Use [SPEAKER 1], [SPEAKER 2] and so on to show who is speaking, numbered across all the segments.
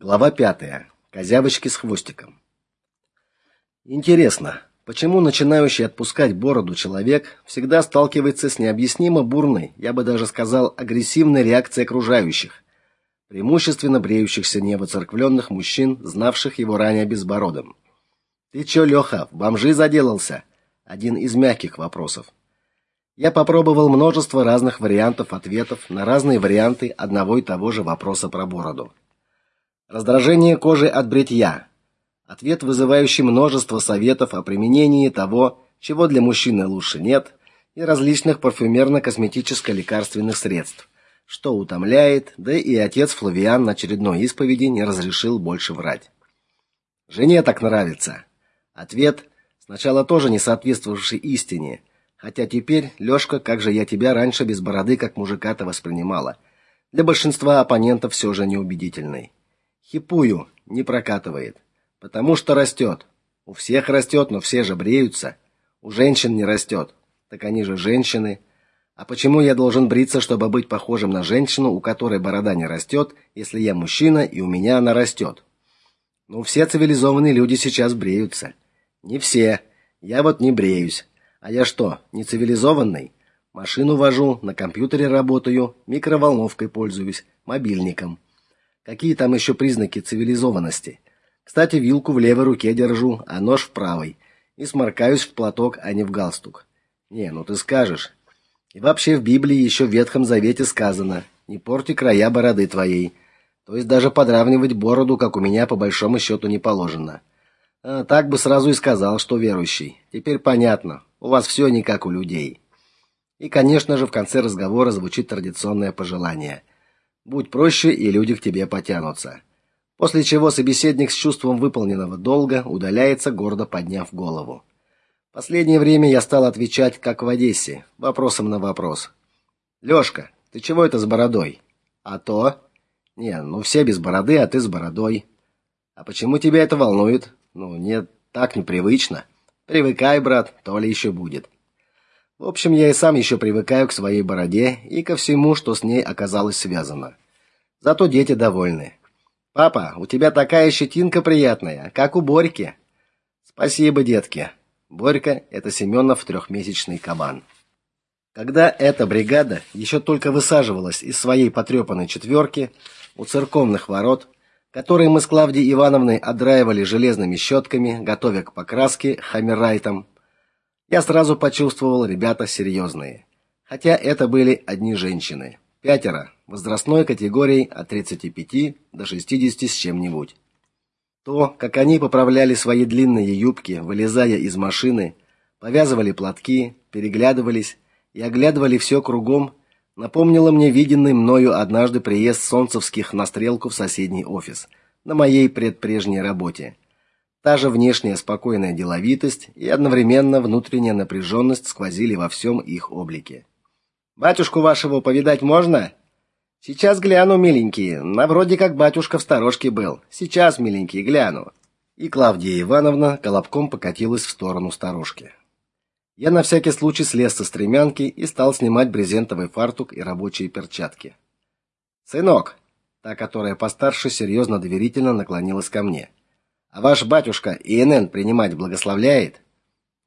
[SPEAKER 1] Глава пятая. Козявочки с хвостиком. Интересно, почему начинающий отпускать бороду человек всегда сталкивается с необъяснимо бурной, я бы даже сказал, агрессивной реакцией окружающих, преимущественно бреющихся невоцерквленных мужчин, знавших его ранее безбородым. Ты чё, Леха, в бомжи заделался? Один из мягких вопросов. Я попробовал множество разных вариантов ответов на разные варианты одного и того же вопроса про бороду. Раздражение кожи от бритья. Ответ, вызывающий множество советов о применении того, чего для мужчины лучше нет, и различных парфюмерно-косметическо-лекарственных средств, что утомляет, да и отец Флавиан на очередной исповеди не разрешил больше врать. Жене так нравится. Ответ сначала тоже не соответствовавший истине, хотя теперь, Лёшка, как же я тебя раньше без бороды как мужика-то воспринимала. Для большинства оппонентов все же неубедительный. Хипую не прокатывает, потому что растет. У всех растет, но все же бреются. У женщин не растет. Так они же женщины. А почему я должен бриться, чтобы быть похожим на женщину, у которой борода не растет, если я мужчина и у меня она растет? Ну, все цивилизованные люди сейчас бреются. Не все. Я вот не бреюсь. А я что, не цивилизованный? Машину вожу, на компьютере работаю, микроволновкой пользуюсь, мобильником. Какие там еще признаки цивилизованности? Кстати, вилку в левой руке держу, а нож в правой, и сморкаюсь в платок, а не в галстук. Не, ну ты скажешь. И вообще в Библии еще в Ветхом Завете сказано: "Не порти края бороды твоей". То есть даже подравнивать бороду, как у меня, по большому счету не положено. А так бы сразу и сказал, что верующий. Теперь понятно. У вас все не как у людей. И, конечно же, в конце разговора звучит традиционное пожелание: Будь проще, и люди к тебе потянутся. После чего собеседник с чувством выполненного долга удаляется, гордо подняв голову. Последнее время я стал отвечать, как в Одессе, вопросом на вопрос. Лёшка, ты чего это с бородой? А то? Не, ну все без бороды, а ты с бородой. А почему тебя это волнует? Ну, нет, так непривычно. Привыкай, брат, то ли еще будет. В общем, я и сам еще привыкаю к своей бороде и ко всему, что с ней оказалось связано. Зато дети довольны. Папа, у тебя такая щетинка приятная, как у Борьки. Спасибо, детки. Борька это Семенов трехмесячный кабан. Когда эта бригада еще только высаживалась из своей потрепанной четверки у церковных ворот, которые мы с Клавдией Ивановной отдраивали железными щетками, готовя к покраске хамерайтом, я сразу почувствовал, ребята серьезные. Хотя это были одни женщины. Пятеро, возрастной категории от 35 до 60 с чем-нибудь. То, как они поправляли свои длинные юбки, вылезая из машины, повязывали платки, переглядывались и оглядывали все кругом, напомнило мне виденный мною однажды приезд солнцевских на стрелку в соседний офис на моей предпрежней работе. Та же внешняя спокойная деловитость и одновременно внутренняя напряженность сквозили во всем их облике. Батюшку вашего повидать можно? Сейчас гляну, миленький. На вроде как батюшка в сторожке был. Сейчас, миленький, гляну. И Клавдия Ивановна колобком покатилась в сторону сторожки. Я на всякий случай слез со стремянки и стал снимать брезентовый фартук и рабочие перчатки. Сынок, та, которая постарше, серьезно доверительно наклонилась ко мне. А ваш батюшка ИНН принимать благословляет?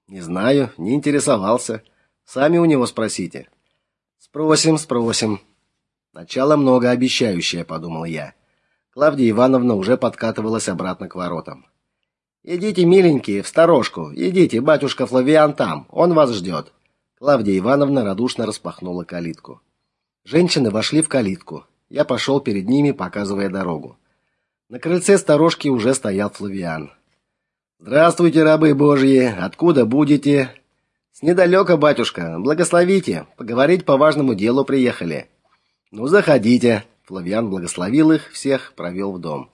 [SPEAKER 1] Не знаю, не интересовался. Сами у него спросите. Спросим, спросим. Начало многообещающее, подумал я. Клавдия Ивановна уже подкатывалась обратно к воротам. Идите, миленькие, в сторожку. Идите, батюшка Флавиан там, он вас ждет». Клавдия Ивановна радушно распахнула калитку. Женщины вошли в калитку. Я пошел перед ними, показывая дорогу. На крыльце сторожки уже стоял Флавиан. Здравствуйте, рабы Божьи. Откуда будете? С недалека, батюшка. Благословите. Поговорить по важному делу приехали. Ну, заходите. Флавиан благословил их всех, провел в дом.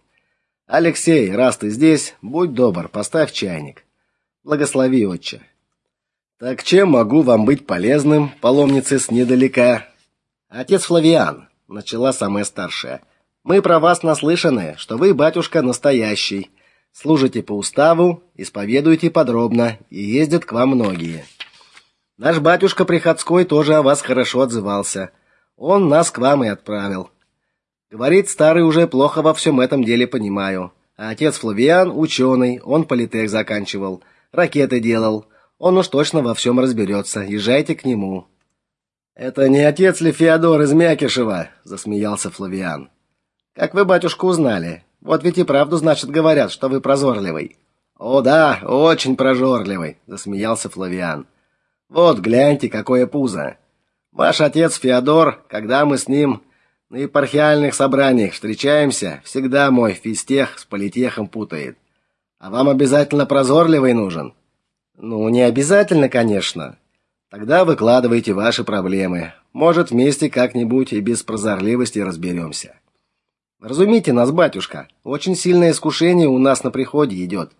[SPEAKER 1] Алексей, раз ты здесь, будь добр, поставь чайник. Благослови, отче. Так чем могу вам быть полезным, паломницы с недалека? Отец Флавиан, начала самая старшая. Мы про вас наслышаны, что вы, батюшка, настоящий. Служите по уставу, исповедуете подробно, и ездят к вам многие. Наш батюшка Приходской тоже о вас хорошо отзывался. Он нас к вам и отправил. Говорит, старый уже плохо во всем этом деле понимаю. А отец Флавиан ученый, он политех заканчивал, ракеты делал. Он уж точно во всем разберется. Езжайте к нему. Это не отец ли Феодор из Мякишева, засмеялся Флавиан. Как вы, батюшка, узнали? Вот ведь и правду, значит, говорят, что вы прозорливый. О да, очень прожорливый, засмеялся Флавиан. Вот гляньте, какое пузо. Ваш отец Феодор, когда мы с ним на епархиальных собраниях встречаемся, всегда мой физтех с политехом путает. А вам обязательно прозорливый нужен? Ну, не обязательно, конечно. Тогда выкладывайте ваши проблемы. Может, вместе как-нибудь и без прозорливости разберемся. Разумите нас, батюшка, очень сильное искушение у нас на приходе идет.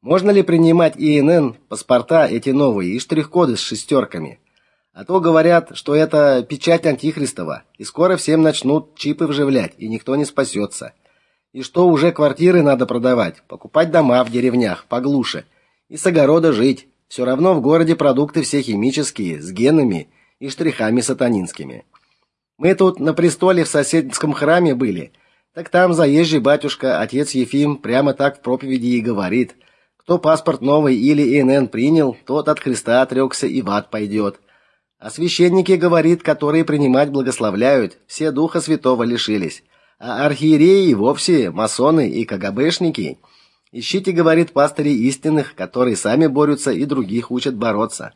[SPEAKER 1] Можно ли принимать ИНН, паспорта эти новые и штрих-коды с шестерками? А то говорят, что это печать антихристова, и скоро всем начнут чипы вживлять, и никто не спасется. И что уже квартиры надо продавать, покупать дома в деревнях поглуше и с огорода жить. Все равно в городе продукты все химические, с генами и штрихами сатанинскими. Мы тут на престоле в соседском храме были. Так там заезжий батюшка, отец Ефим, прямо так в проповеди и говорит: кто паспорт новый или ИНН принял, тот от Христа отрекся и в ад пойдет. А священники, говорит, которые принимать благословляют, все духа святого лишились. А архиереи вовсе масоны и КГБшники. Ищите, говорит, пастырей истинных, которые сами борются и других учат бороться.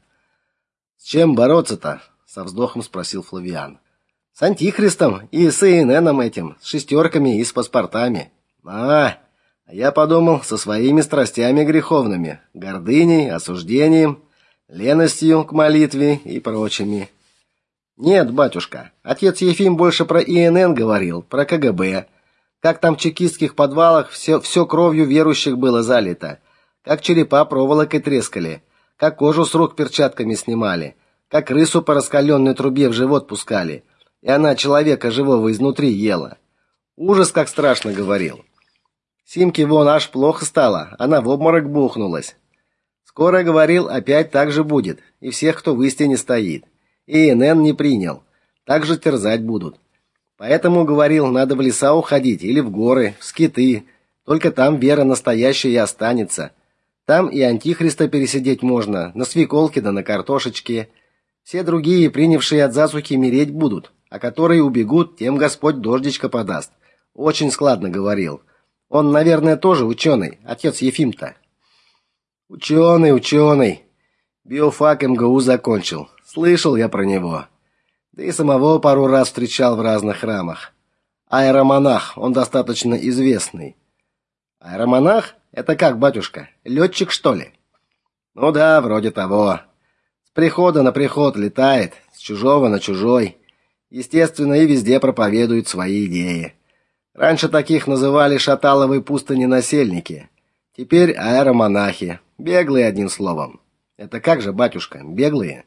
[SPEAKER 1] С чем бороться-то? со вздохом спросил Флавиан. С антихристом и с ИННом этим, с шестерками и с паспортами. А, я подумал, со своими страстями греховными, гордыней, осуждением, леностью к молитве и прочими. Нет, батюшка, отец Ефим больше про ИНН говорил, про КГБ. Как там в чекистских подвалах все все кровью верующих было залито, как черепа проволокой трескали, как кожу с рук перчатками снимали, как крысу по раскаленной трубе в живот пускали, и она человека живого изнутри ела. Ужас, как страшно говорил. Симке вон аж плохо стало, она в обморок бухнулась. Скоро говорил, опять так же будет, и всех, кто в истине стоит. И НН не принял. Так же терзать будут. Поэтому говорил, надо в леса уходить или в горы, в скиты. Только там вера настоящая и останется. Там и антихриста пересидеть можно, на свеколке да на картошечке. Все другие, принявшие от засухи, мереть будут, а которые убегут, тем Господь дождичка подаст. Очень складно говорил. Он, наверное, тоже ученый, отец Ефим-то. Ученый, ученый. Биофак МГУ закончил. Слышал я про него. Да и самого пару раз встречал в разных храмах. Аэромонах, он достаточно известный. Аэромонах? Это как, батюшка? Летчик, что ли? Ну да, вроде того. С прихода на приход летает, с чужого на чужой. Естественно, и везде проповедует свои идеи. Раньше таких называли шаталовые пустыни насельники. Теперь аэромонахи. Беглые одним словом. Это как же, батюшка, беглые?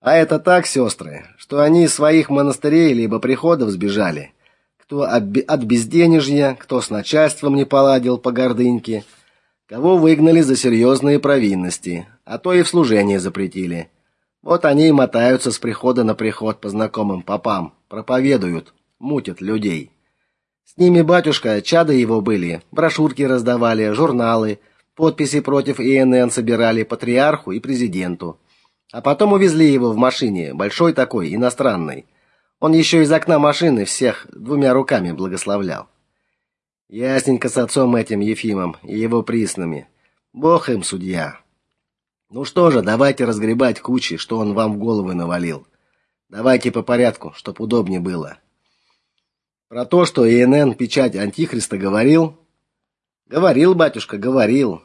[SPEAKER 1] А это так, сестры, что они из своих монастырей либо приходов сбежали. Кто от безденежья, кто с начальством не поладил по гордыньке, кого выгнали за серьезные провинности, а то и в служение запретили. Вот они и мотаются с прихода на приход по знакомым попам, проповедуют, мутят людей. С ними батюшка, чада его были, брошюрки раздавали, журналы, Подписи против ИНН собирали патриарху и президенту. А потом увезли его в машине, большой такой, иностранный. Он еще из окна машины всех двумя руками благословлял. Ясненько с отцом этим Ефимом и его приснами. Бог им судья. Ну что же, давайте разгребать кучи, что он вам в головы навалил. Давайте по порядку, чтоб удобнее было. Про то, что ИНН печать антихриста говорил, Говорил батюшка, говорил.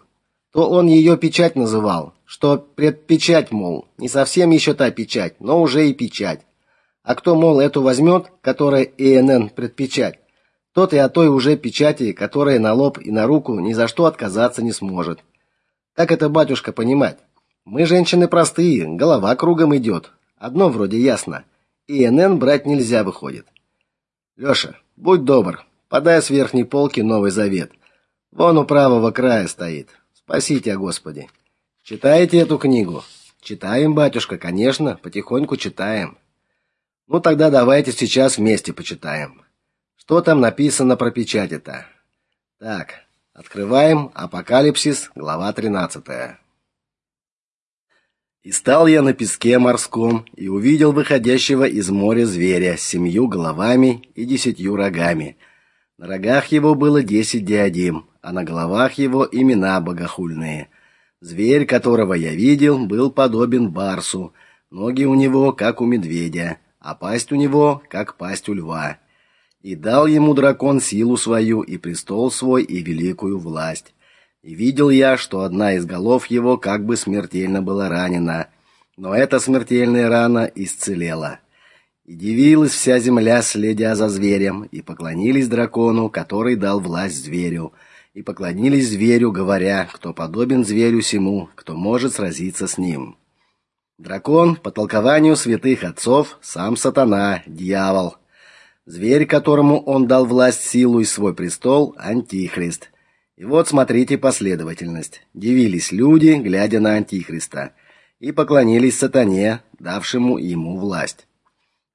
[SPEAKER 1] То он ее печать называл, что предпечать, мол, не совсем еще та печать, но уже и печать. А кто, мол, эту возьмет, которая ИНН предпечать, тот и от той уже печати, которая на лоб и на руку ни за что отказаться не сможет. Как это, батюшка, понимать? Мы женщины простые, голова кругом идет. Одно вроде ясно. ИНН брать нельзя выходит. Лёша, будь добр, подай с верхней полки Новый Завет. Вон у правого края стоит. Спасите, Господи. Читаете эту книгу? Читаем, батюшка, конечно, потихоньку читаем. Ну тогда давайте сейчас вместе почитаем. Что там написано про печать это? Так, открываем Апокалипсис, глава 13. И стал я на песке морском и увидел выходящего из моря зверя с семью головами и десятью рогами. На рогах его было десять диадим, а на головах его имена богохульные. Зверь, которого я видел, был подобен барсу, ноги у него как у медведя, а пасть у него как пасть у льва. И дал ему дракон силу свою и престол свой и великую власть. И видел я, что одна из голов его как бы смертельно была ранена, но эта смертельная рана исцелела. И дивилась вся земля, следя за зверем, и поклонились дракону, который дал власть зверю, и поклонились зверю, говоря, кто подобен зверю сему, кто может сразиться с ним. Дракон, по толкованию святых отцов, сам сатана, дьявол. Зверь, которому он дал власть, силу и свой престол, антихрист. И вот смотрите последовательность. Дивились люди, глядя на антихриста, и поклонились сатане, давшему ему власть.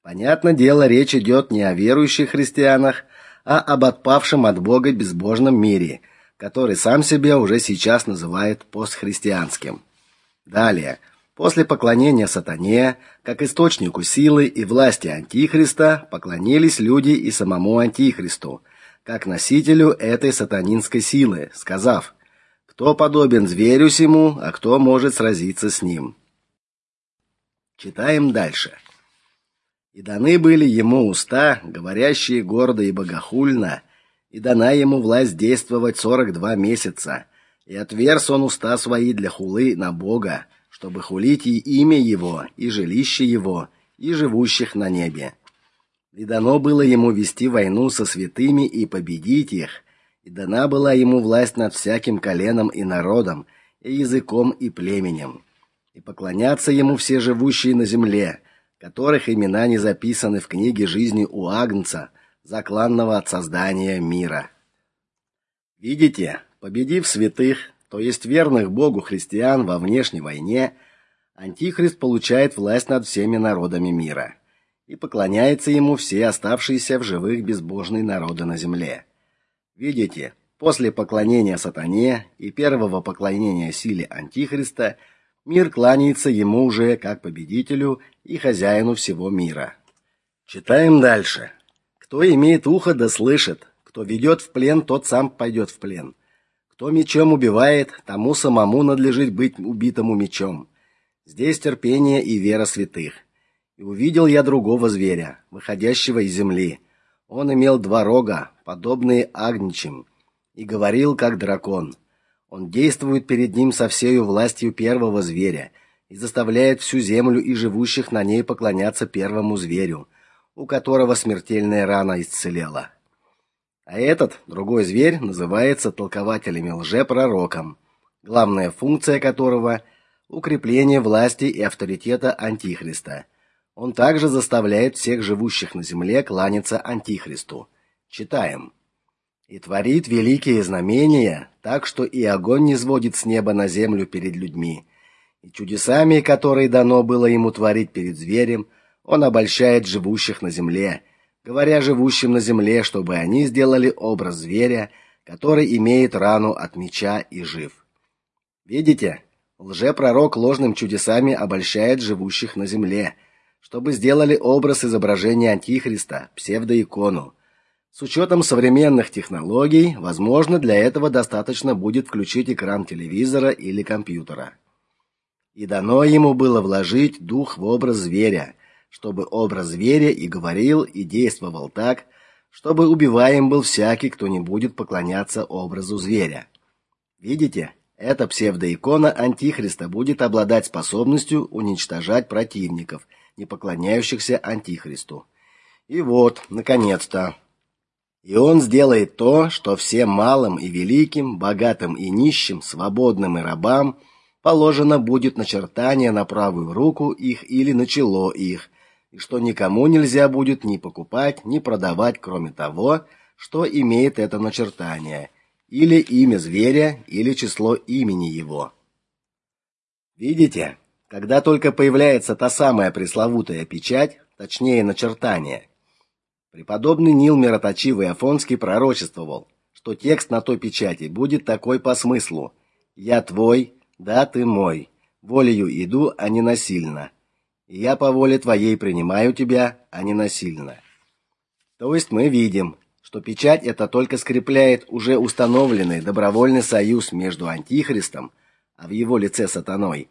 [SPEAKER 1] Понятно дело, речь идет не о верующих христианах, а об отпавшем от Бога безбожном мире, который сам себя уже сейчас называет постхристианским. Далее, после поклонения сатане, как источнику силы и власти антихриста, поклонились люди и самому антихристу, как носителю этой сатанинской силы, сказав: кто подобен зверю сему, а кто может сразиться с ним. Читаем дальше. И даны были ему уста, говорящие гордо и богохульно, и дана ему власть действовать сорок два месяца. И отверз он уста свои для хулы на Бога, чтобы хулить и имя его, и жилище его, и живущих на небе. И дано было ему вести войну со святыми и победить их, и дана была ему власть над всяким коленом и народом, и языком и племенем. И поклонятся ему все живущие на земле, которых имена не записаны в книге жизни у Агнца, закланного от создания мира. Видите, победив святых, то есть верных Богу христиан во внешней войне, антихрист получает власть над всеми народами мира и поклоняется ему все оставшиеся в живых безбожные народы на земле. Видите, после поклонения сатане и первого поклонения силе антихриста мир кланяется ему уже как победителю и хозяину всего мира. Читаем дальше. Кто имеет ухо да слышит, кто ведет в плен, тот сам пойдет в плен. Кто мечом убивает, тому самому надлежит быть убитому мечом. Здесь терпение и вера святых. И увидел я другого зверя, выходящего из земли. Он имел два рога, подобные агничьим, и говорил как дракон. Он действует перед ним со всей властью первого зверя и заставляет всю землю и живущих на ней поклоняться первому зверю, у которого смертельная рана исцелела. А этот, другой зверь, называется толкователями лжепророком, главная функция которого укрепление власти и авторитета антихриста – он также заставляет всех живущих на земле кланяться антихристу. Читаем. И творит великие знамения, так что и огонь не сводит с неба на землю перед людьми. И чудесами, которые дано было ему творить перед зверем, он обольщает живущих на земле, говоря живущим на земле, чтобы они сделали образ зверя, который имеет рану от меча и жив. Видите? Лжепророк ложным чудесами обольщает живущих на земле – чтобы сделали образ изображения антихриста, псевдоикону. С учетом современных технологий, возможно, для этого достаточно будет включить экран телевизора или компьютера. И дано ему было вложить дух в образ зверя, чтобы образ зверя и говорил, и действовал так, чтобы убиваем был всякий, кто не будет поклоняться образу зверя. Видите? Эта псевдоикона антихриста будет обладать способностью уничтожать противников – не поклоняющихся антихристу. И вот, наконец-то, и он сделает то, что всем малым и великим, богатым и нищим, свободным и рабам положено будет начертание на правую руку их или на чело их, и что никому нельзя будет ни покупать, ни продавать, кроме того, что имеет это начертание, или имя зверя, или число имени его. Видите? Когда только появляется та самая пресловутая печать, точнее начертание, Преподобный Нил Мироточивый Афонский пророчествовал, что текст на той печати будет такой по смыслу: "Я твой, да ты мой, волею иду, а не насильно. И я по воле твоей принимаю тебя, а не насильно". То есть мы видим, что печать это только скрепляет уже установленный добровольный союз между антихристом, а в его лице сатаной,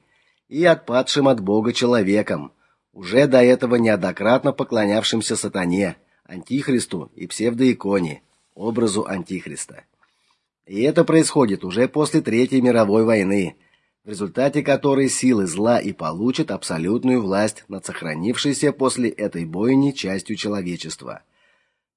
[SPEAKER 1] и отпадшим от Бога человеком, уже до этого неоднократно поклонявшимся сатане антихристу и псевдоиконе, образу антихриста. И это происходит уже после Третьей мировой войны, в результате которой силы зла и получат абсолютную власть над сохранившейся после этой бойни частью человечества.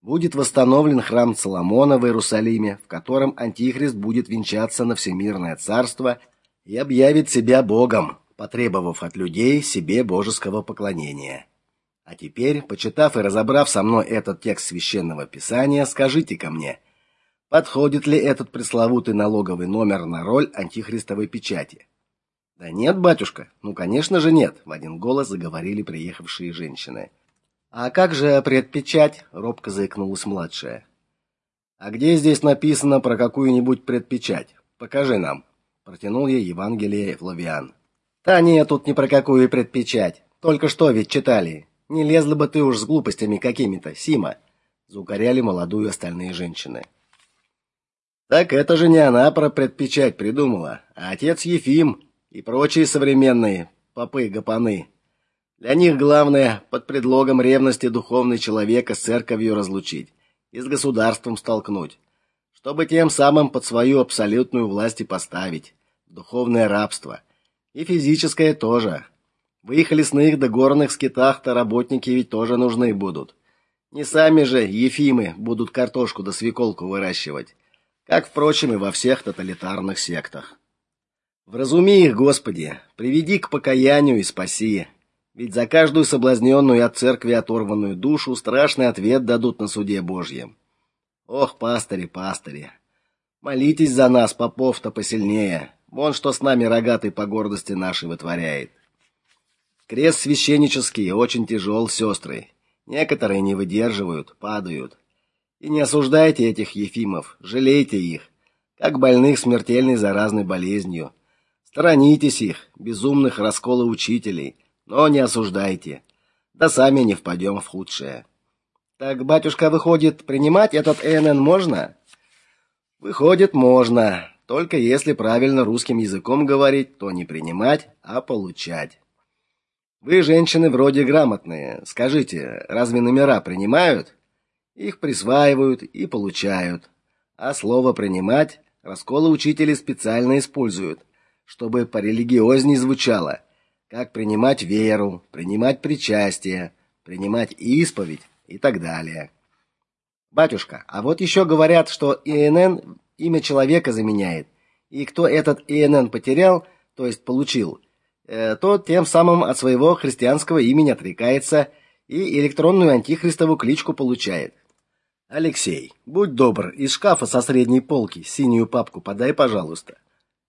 [SPEAKER 1] Будет восстановлен храм Соломона в Иерусалиме, в котором антихрист будет венчаться на всемирное царство и объявит себя богом, потребовав от людей себе божеского поклонения. А теперь, почитав и разобрав со мной этот текст священного писания, скажите ко мне, подходит ли этот пресловутый налоговый номер на роль антихристовой печати? Да нет, батюшка. Ну, конечно же, нет, в один голос заговорили приехавшие женщины. А как же предпечать? робко заикнулась младшая. А где здесь написано про какую-нибудь предпечать? Покажи нам, протянул ей Евангелие Флавиан. Да нет, тут ни про какую предпечать. Только что ведь читали. Не лезла бы ты уж с глупостями какими-то, Сима, заукоряли молодую остальные женщины. Так это же не она про предпечать придумала, а отец Ефим и прочие современные попы-гопаны. Для них главное под предлогом ревности духовный человека с церковью разлучить и с государством столкнуть, чтобы тем самым под свою абсолютную власть и поставить духовное рабство и физическое тоже. В их лесных да горных скитах-то работники ведь тоже нужны будут. Не сами же Ефимы будут картошку да свеколку выращивать, как, впрочем, и во всех тоталитарных сектах. Вразуми их, Господи, приведи к покаянию и спаси. Ведь за каждую соблазненную от церкви оторванную душу страшный ответ дадут на суде Божьем. Ох, пастыри, пастыри, молитесь за нас, попов-то посильнее. Вон что с нами рогатый по гордости нашей вытворяет. Крест священнический очень тяжел, сестры. Некоторые не выдерживают, падают. И не осуждайте этих ефимов, жалейте их, как больных смертельной заразной болезнью. Сторонитесь их, безумных расколоучителей, но не осуждайте. Да сами не впадем в худшее. Так, батюшка, выходит, принимать этот ЭНН можно? Выходит, можно, только если правильно русским языком говорить, то не принимать, а получать. Вы, женщины, вроде грамотные. Скажите, разве номера принимают? Их присваивают и получают. А слово принимать расколы учители специально используют, чтобы порелигиозней звучало. Как принимать веру, принимать причастие, принимать исповедь и так далее. Батюшка, а вот еще говорят, что ИНН имя человека заменяет. И кто этот ИНН потерял, то есть получил, Э, то тем самым от своего христианского имени отрекается и электронную антихристову кличку получает. Алексей, будь добр, из шкафа со средней полки синюю папку подай, пожалуйста.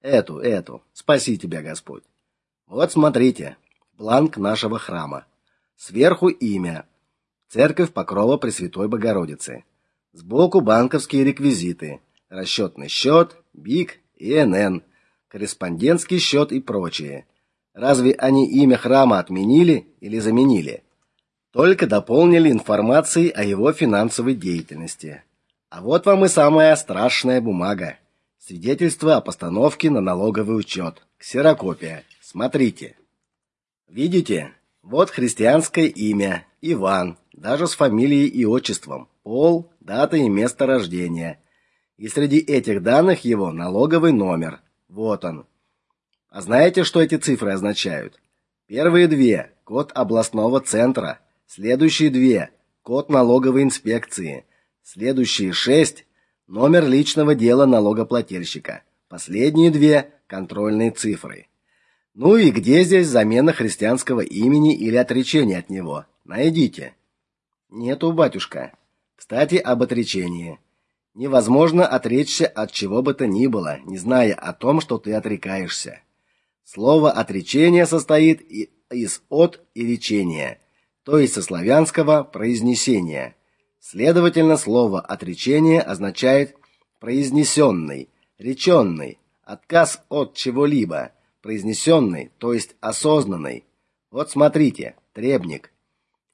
[SPEAKER 1] Эту, эту. Спаси тебя, Господь. Вот смотрите. Бланк нашего храма. Сверху имя. Церковь Покрова Пресвятой Богородицы. Сбоку банковские реквизиты: расчетный счет, БИК, ИНН, корреспондентский счет и прочее. Разве они имя храма отменили или заменили? Только дополнили информацией о его финансовой деятельности. А вот вам и самая страшная бумага. Свидетельство о постановке на налоговый учет. Ксерокопия. Смотрите. Видите? Вот христианское имя Иван, даже с фамилией и отчеством, пол, дата и место рождения. И среди этих данных его налоговый номер. Вот он. А знаете, что эти цифры означают? Первые две код областного центра, следующие две код налоговой инспекции, следующие шесть номер личного дела налогоплательщика. Последние две контрольные цифры. Ну и где здесь замена христианского имени или отречение от него? Найдите. Нету, батюшка. Кстати, об отречении. Невозможно отречься от чего бы то ни было, не зная о том, что ты отрекаешься. Слово отречение состоит из от и речения, то есть со славянского произнесения. Следовательно, слово отречение означает произнесенный, реченный, отказ от чего-либо, произнесенный, то есть осознанный. Вот смотрите, требник.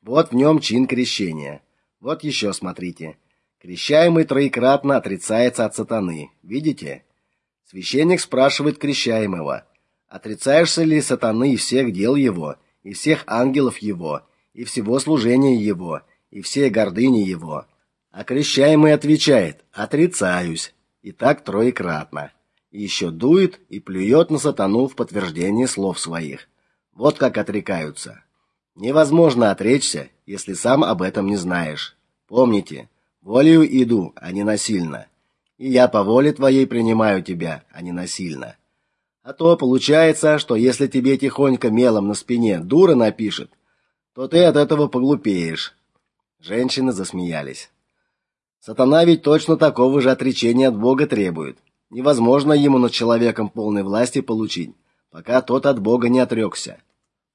[SPEAKER 1] Вот в нем чин крещения. Вот еще смотрите. Крещаемый троекратно отрицается от сатаны. Видите? Священник спрашивает крещаемого: "Отрицаешься ли сатаны и всех дел его, и всех ангелов его, и всего служения его, и всей гордыни его?" А крещаемый отвечает: "Отрицаюсь". И так троекратно. И еще дует и плюет на сатану в подтверждение слов своих. Вот как отрекаются. Невозможно отречься, если сам об этом не знаешь. Помните, волею иду, а не насильно. И я по воле твоей принимаю тебя, а не насильно. А то получается, что если тебе тихонько мелом на спине дура напишет, то ты от этого поглупеешь. Женщины засмеялись. Сатана ведь точно такого же отречения от Бога требует. Невозможно ему над человеком полной власти получить, пока тот от Бога не отрекся.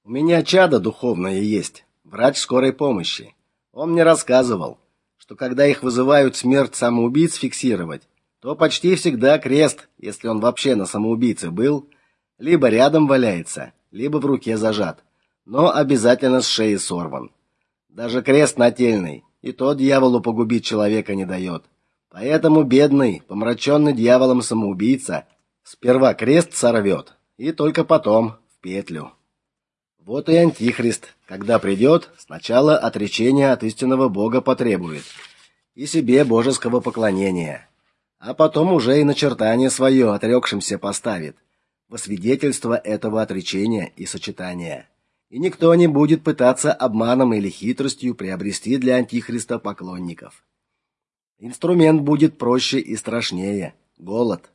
[SPEAKER 1] У меня чадо духовное есть, врач скорой помощи. Он мне рассказывал, что когда их вызывают смерть самоубийц фиксировать, то почти всегда крест, если он вообще на самоубийце был, либо рядом валяется, либо в руке зажат, но обязательно с шеи сорван. Даже крест нательный и тот дьяволу погубить человека не дает. Поэтому бедный, помраченный дьяволом самоубийца сперва крест сорвет, и только потом в петлю. Вот и антихрист, когда придет, сначала отречения от истинного Бога потребует и себе божеского поклонения, а потом уже и начертание свое отрекшимся поставит во свидетельство этого отречения и сочетания и никто не будет пытаться обманом или хитростью приобрести для антихриста поклонников. Инструмент будет проще и страшнее голод.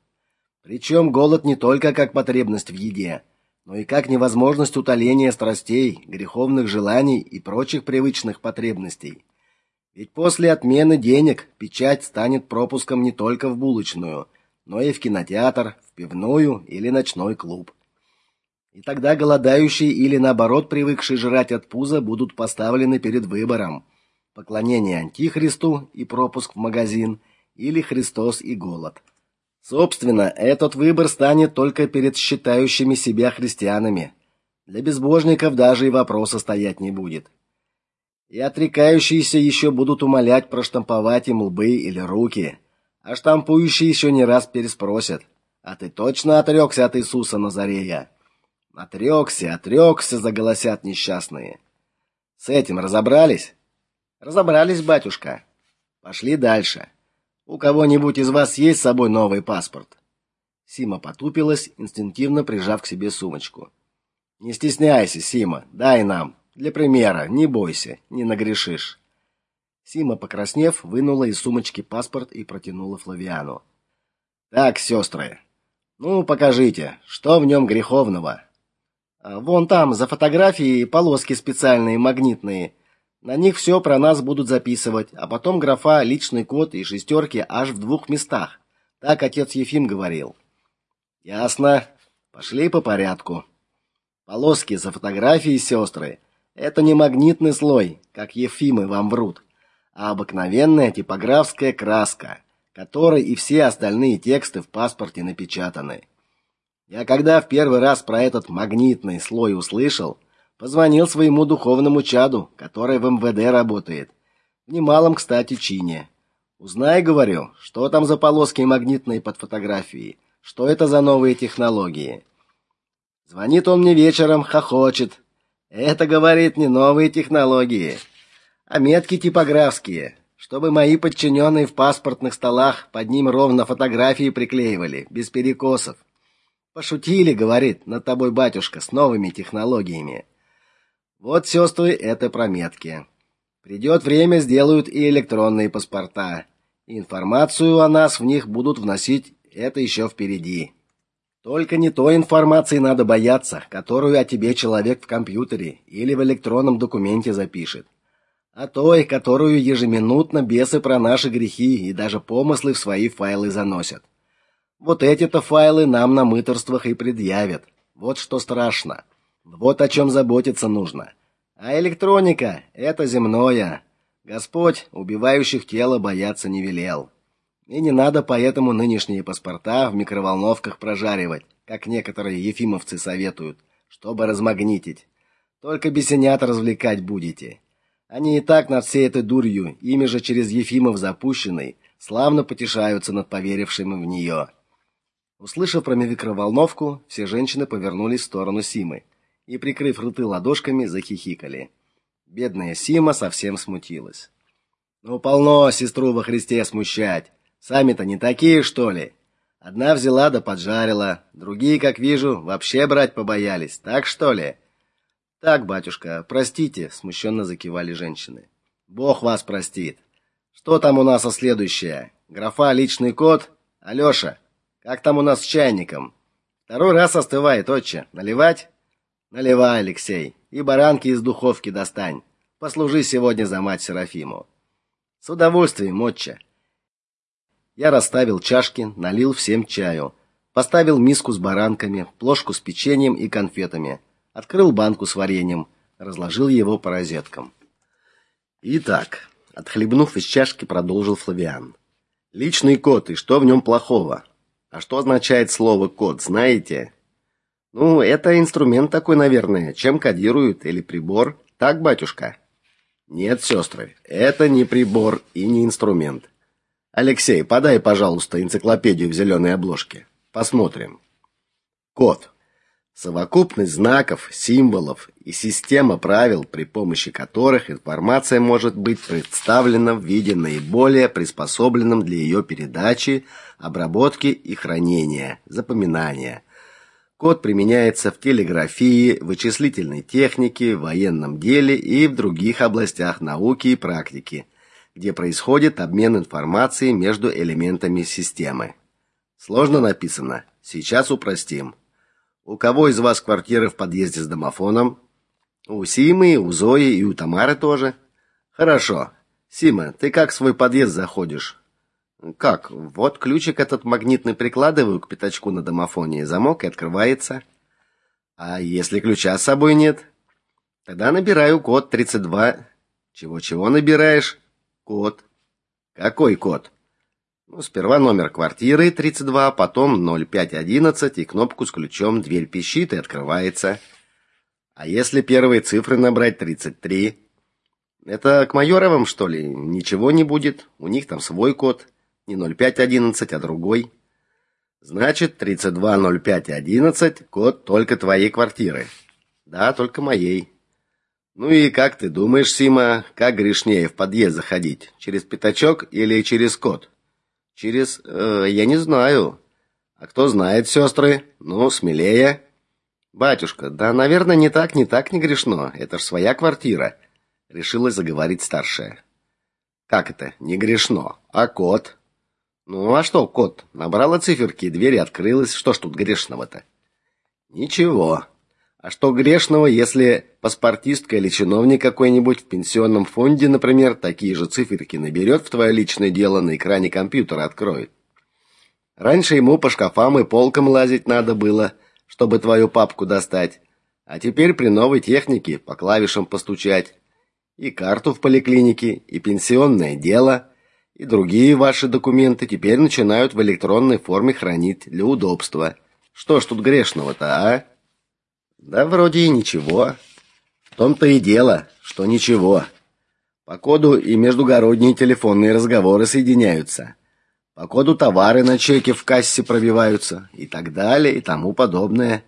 [SPEAKER 1] Причем голод не только как потребность в еде, но и как невозможность утоления страстей, греховных желаний и прочих привычных потребностей. Ведь после отмены денег печать станет пропуском не только в булочную, но и в кинотеатр, в пивную или ночной клуб. И тогда голодающие или наоборот привыкшие жрать от пуза будут поставлены перед выбором: поклонение антихристу и пропуск в магазин или Христос и голод. Собственно, этот выбор станет только перед считающими себя христианами. Для безбожников даже и вопроса стоять не будет. И отрекающиеся еще будут умолять проштамповать им лбы или руки, а штампующие еще не раз переспросят: "А ты точно отрекся от Иисуса Назарея?" Отрекся, отрекся, заголосят несчастные. С этим разобрались? Разобрались, батюшка. Пошли дальше. У кого-нибудь из вас есть с собой новый паспорт? Сима потупилась, инстинктивно прижав к себе сумочку. Не стесняйся, Сима, дай нам. Для примера, не бойся, не нагрешишь. Сима, покраснев, вынула из сумочки паспорт и протянула Флавиану. Так, сестры, ну покажите, что в нем греховного? А, вон там, за фотографией, полоски специальные, магнитные. На них все про нас будут записывать, а потом графа личный код и шестерки аж в двух местах. Так отец Ефим говорил. Ясно. Пошли по порядку. Полоски за фотографией сестры – это не магнитный слой, как Ефимы вам врут, а обыкновенная типографская краска, которой и все остальные тексты в паспорте напечатаны. Я когда в первый раз про этот магнитный слой услышал, позвонил своему духовному чаду, который в МВД работает. В немалом, кстати, чине. Узнай, говорю, что там за полоски магнитные под фотографией, что это за новые технологии. Звонит он мне вечером, хохочет. Это, говорит, не новые технологии, а метки типографские, чтобы мои подчиненные в паспортных столах под ним ровно фотографии приклеивали, без перекосов. Пошутили, говорит, над тобой батюшка с новыми технологиями. Вот сестры это прометки. Придет время, сделают и электронные паспорта. Информацию о нас в них будут вносить, это еще впереди. Только не той информации надо бояться, которую о тебе человек в компьютере или в электронном документе запишет, а той, которую ежеминутно бесы про наши грехи и даже помыслы в свои файлы заносят. Вот эти-то файлы нам на мыторствах и предъявят. Вот что страшно. Вот о чем заботиться нужно. А электроника это земное. Господь убивающих тело бояться не велел. И не надо поэтому нынешние паспорта в микроволновках прожаривать, как некоторые ефимовцы советуют, чтобы размагнитить. Только бесенят развлекать будете. Они и так над всей этой дурью, ими же через Ефимов запущенный, славно потешаются над поверившими в нее. Услышав про микроволновку, все женщины повернулись в сторону Симы и, прикрыв рты ладошками, захихикали. Бедная Сима совсем смутилась. Ну полно сестру во Христе смущать. Сами-то не такие, что ли? Одна взяла да поджарила, другие, как вижу, вообще брать побоялись. Так что ли? Так, батюшка, простите, смущенно закивали женщины. Бог вас простит. Что там у нас о следующее? Графа личный код? Алёша, как там у нас с чайником? Второй раз остывает, отче. Наливать? Наливай, Алексей. И баранки из духовки достань. Послужи сегодня за мать Серафиму. С удовольствием, отче. Я расставил чашки, налил всем чаю, поставил миску с баранками, плошку с печеньем и конфетами, открыл банку с вареньем, разложил его по розеткам. Итак, отхлебнув из чашки, продолжил Флавиан. Личный код и что в нем плохого? А что означает слово код, знаете? Ну, это инструмент такой, наверное, чем кодируют или прибор. Так, батюшка? Нет, сестры, это не прибор и не инструмент. Алексей, подай, пожалуйста, энциклопедию в зеленой обложке. Посмотрим. Код совокупность знаков, символов и система правил, при помощи которых информация может быть представлена в виде наиболее приспособленном для ее передачи, обработки и хранения, запоминания. Код применяется в телеграфии, вычислительной технике, военном деле и в других областях науки и практики, где происходит обмен информацией между элементами системы. Сложно написано. Сейчас упростим. У кого из вас квартира в подъезде с домофоном? У Симы, у Зои и у Тамары тоже. Хорошо. Сима, ты как в свой подъезд заходишь? Как? Вот ключик этот магнитный прикладываю к пятачку на домофоне, замок и открывается. А если ключа с собой нет? Тогда набираю код 32. Чего-чего набираешь? Код. Какой код? Ну, сперва номер квартиры 32, потом 0511 и кнопку с ключом. Дверь пищит и открывается. А если первые цифры набрать 33? Это к Майоровым, что ли? Ничего не будет. У них там свой код. Не 0511, а другой. Значит, 320511 код только твоей квартиры. Да, только моей. Ну и как ты думаешь, Сима, как грешнее в подъезд заходить? Через пятачок или через код? Через... Э, я не знаю. А кто знает, сестры? Ну, смелее. Батюшка, да, наверное, не так, не так не грешно. Это ж своя квартира. Решила заговорить старшая. Как это? Не грешно. А кот? Ну, а что кот? Набрала циферки, дверь открылась. Что ж тут грешного-то? Ничего. А что грешного, если паспортистка или чиновник какой-нибудь в пенсионном фонде, например, такие же циферки наберет в твое личное дело на экране компьютера откроет? Раньше ему по шкафам и полкам лазить надо было, чтобы твою папку достать. А теперь при новой технике по клавишам постучать. И карту в поликлинике, и пенсионное дело, и другие ваши документы теперь начинают в электронной форме хранить для удобства. Что ж тут грешного-то, а? Да вроде и ничего. В том-то и дело, что ничего. По коду и междугородние телефонные разговоры соединяются. По коду товары на чеке в кассе пробиваются и так далее и тому подобное.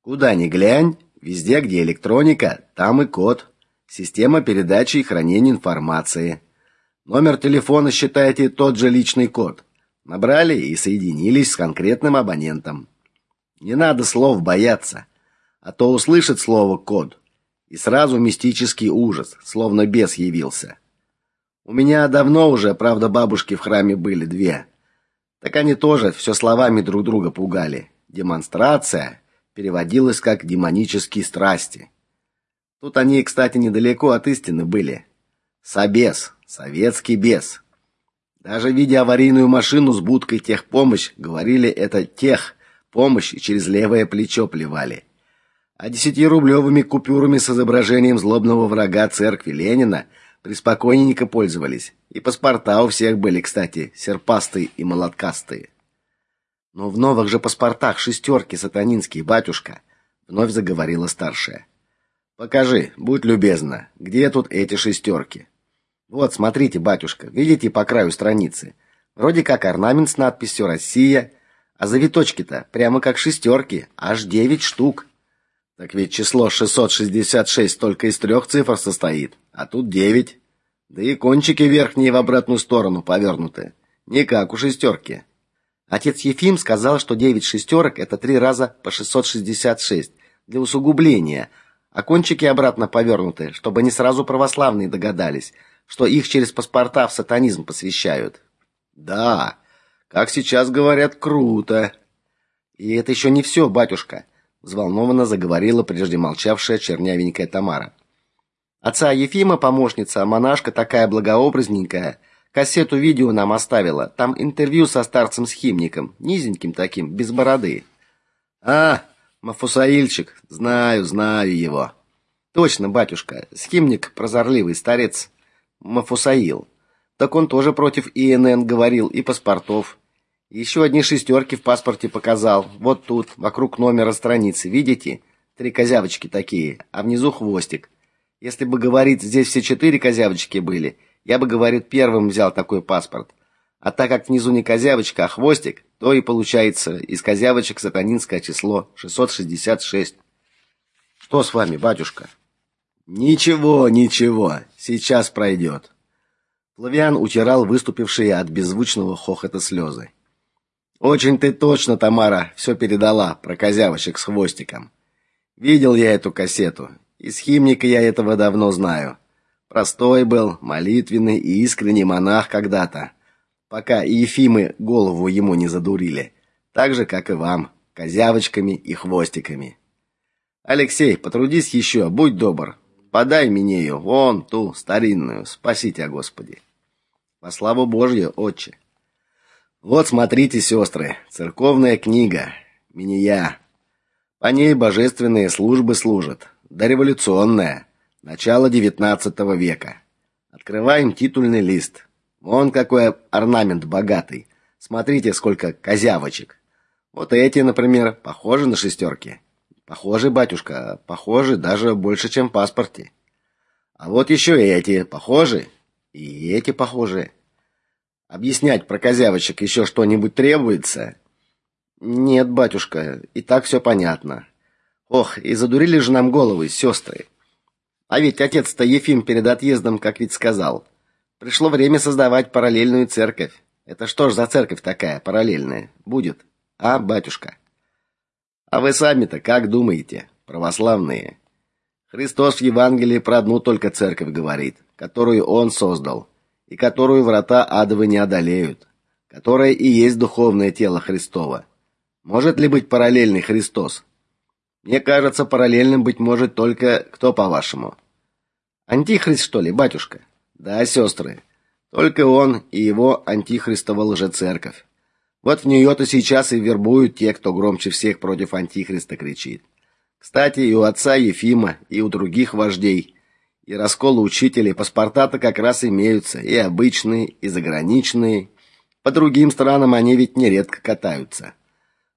[SPEAKER 1] Куда ни глянь, везде, где электроника, там и код. Система передачи и хранения информации. Номер телефона считайте тот же личный код. Набрали и соединились с конкретным абонентом. Не надо слов бояться а то услышит слово код и сразу мистический ужас, словно бес явился. У меня давно уже, правда, бабушки в храме были две. Так они тоже все словами друг друга пугали. Демонстрация переводилась как демонические страсти. Тут они, кстати, недалеко от истины были. Собес, советский бес. Даже видя аварийную машину с будкой техпомощь, говорили это тех помощь и через левое плечо плевали а десятирублевыми купюрами с изображением злобного врага церкви Ленина приспокойненько пользовались. И паспорта у всех были, кстати, серпастые и молоткастые. Но в новых же паспортах шестерки сатанинские, батюшка, вновь заговорила старшая. Покажи, будь любезна, где тут эти шестерки? Вот, смотрите, батюшка, видите по краю страницы? Вроде как орнамент с надписью Россия, а завиточки-то прямо как шестерки, аж девять штук. Так ведь число 666 только из трех цифр состоит, а тут девять. Да и кончики верхние в обратную сторону повернуты, не как у шестерки. Отец Ефим сказал, что девять шестерок это три раза по 666 для усугубления, а кончики обратно повернуты, чтобы не сразу православные догадались, что их через паспорта в сатанизм посвящают. Да, как сейчас говорят, круто. И это еще не все, батюшка, взволнованно заговорила прежде молчавшая чернявенькая Тамара. Отца Ефима помощница, монашка такая благообразненькая, кассету видео нам оставила. Там интервью со старцем-схимником, низеньким таким, без бороды. А, Мафусаильчик, знаю, знаю его. Точно, батюшка, схимник прозорливый старец Мафусаил. Так он тоже против ИНН говорил и паспортов. Еще одни шестерки в паспорте показал. Вот тут, вокруг номера страницы, видите? Три козявочки такие, а внизу хвостик. Если бы, говорит, здесь все четыре козявочки были, я бы, говорит, первым взял такой паспорт. А так как внизу не козявочка, а хвостик, то и получается из козявочек сатанинское число 666. Что с вами, батюшка? Ничего, ничего, сейчас пройдет. Флавиан утирал выступившие от беззвучного хохота слезы. Очень ты точно, Тамара, все передала про козявочек с хвостиком. Видел я эту кассету из химника я этого давно знаю. Простой был, молитвенный и искренний монах когда-то, пока Ефимы голову ему не задурили, так же как и вам, козявочками и хвостиками. Алексей, потрудись еще, будь добр. Подай мне ее, вон ту старинную, спаси тебя, Господи. По славу Божью, отче. Вот смотрите, сестры, церковная книга, Миния. По ней божественные службы служат дореволюционная, начало XIX века. Открываем титульный лист. Вон какой орнамент богатый. Смотрите, сколько козявочек. Вот эти, например, похожи на шестерки. Похожи, батюшка, похожи даже больше, чем в паспорте. А вот еще и эти похожи, и эти похожи. Объяснять про козявочек еще что-нибудь требуется? Нет, батюшка, и так все понятно. Ох, и задурили же нам головы сестры. А ведь отец-то Ефим перед отъездом, как ведь сказал, пришло время создавать параллельную церковь. Это что ж за церковь такая параллельная будет? А, батюшка? А вы сами-то как думаете, православные? Христос в Евангелии про одну только церковь говорит, которую он создал, и которую врата адовы не одолеют, которая и есть духовное тело Христово. Может ли быть параллельный Христос, мне кажется, параллельным быть может только кто, по-вашему? Антихрист, что ли, батюшка? Да, сестры. Только он и его антихристова лжецерковь. Вот в нее-то сейчас и вербуют те, кто громче всех против антихриста кричит. Кстати, и у отца Ефима, и у других вождей, и расколы учителей паспорта-то как раз имеются, и обычные, и заграничные. По другим странам они ведь нередко катаются.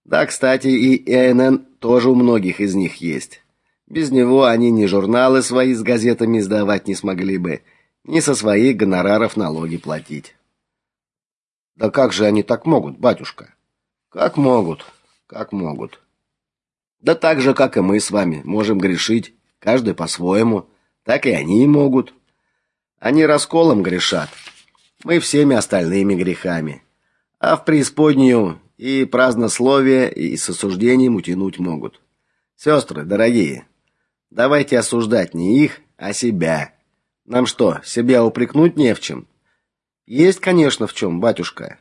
[SPEAKER 1] Да, кстати, и ИНН тоже у многих из них есть. Без него они ни журналы свои с газетами издавать не смогли бы, ни со своих гонораров налоги платить. Да как же они так могут, батюшка? Как могут? Как могут? Да так же, как и мы с вами, можем грешить, каждый по-своему, так и они могут. Они расколом грешат. Мы всеми остальными грехами. А в преисподнюю и празднословие, и с осуждением утянуть могут. Сестры, дорогие, давайте осуждать не их, а себя. Нам что, себя упрекнуть не в чем? Есть, конечно, в чем, батюшка.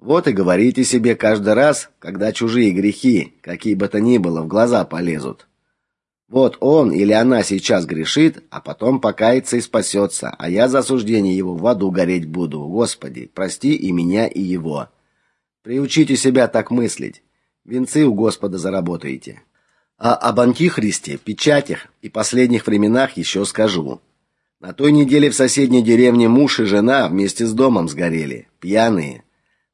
[SPEAKER 1] Вот и говорите себе каждый раз, когда чужие грехи, какие бы то ни было, в глаза полезут. Вот он или она сейчас грешит, а потом покается и спасется, а я за осуждение его в аду гореть буду. Господи, прости и меня, и его. Приучите себя так мыслить. Венцы у Господа заработаете. А об антихристе, печатях и последних временах еще скажу. На той неделе в соседней деревне муж и жена вместе с домом сгорели, пьяные.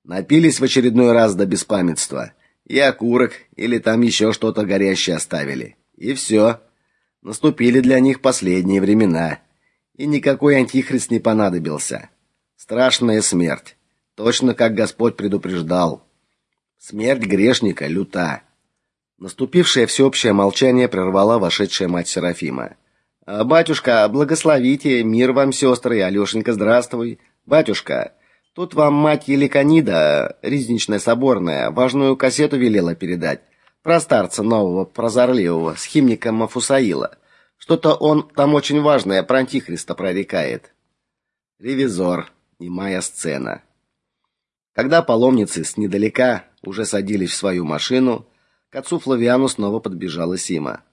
[SPEAKER 1] Напились в очередной раз до беспамятства. И окурок или там еще что-то горящее оставили. И все. Наступили для них последние времена. И никакой антихрист не понадобился. Страшная смерть. Точно как Господь предупреждал. Смерть грешника люта. Наступившее всеобщее молчание прервала вошедшая мать Серафима. «А, батюшка, благословите, мир вам, сестры, Алешенька, здравствуй. Батюшка, тут вам мать Еликонида, Ризничная соборная, важную кассету велела передать про старца нового прозорливого с химником Мафусаила. Что-то он там очень важное про антихриста прорекает. Ревизор, немая сцена. Когда паломницы с недалека уже садились в свою машину, к отцу Флавиану снова подбежала Сима.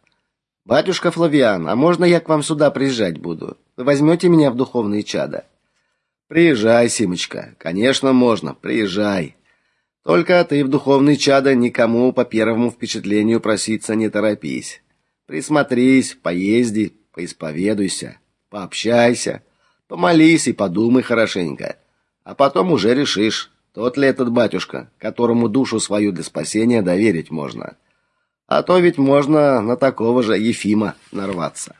[SPEAKER 1] Батюшка Флавиан, а можно я к вам сюда приезжать буду? Вы возьмете меня в духовные чада? Приезжай, Симочка. Конечно, можно. Приезжай. Только ты в духовные чада никому по первому впечатлению проситься не торопись. Присмотрись, поезди, поисповедуйся, пообщайся, помолись и подумай хорошенько, а потом уже решишь, тот ли этот батюшка, которому душу свою для спасения доверить можно. А то ведь можно на такого же Ефима нарваться.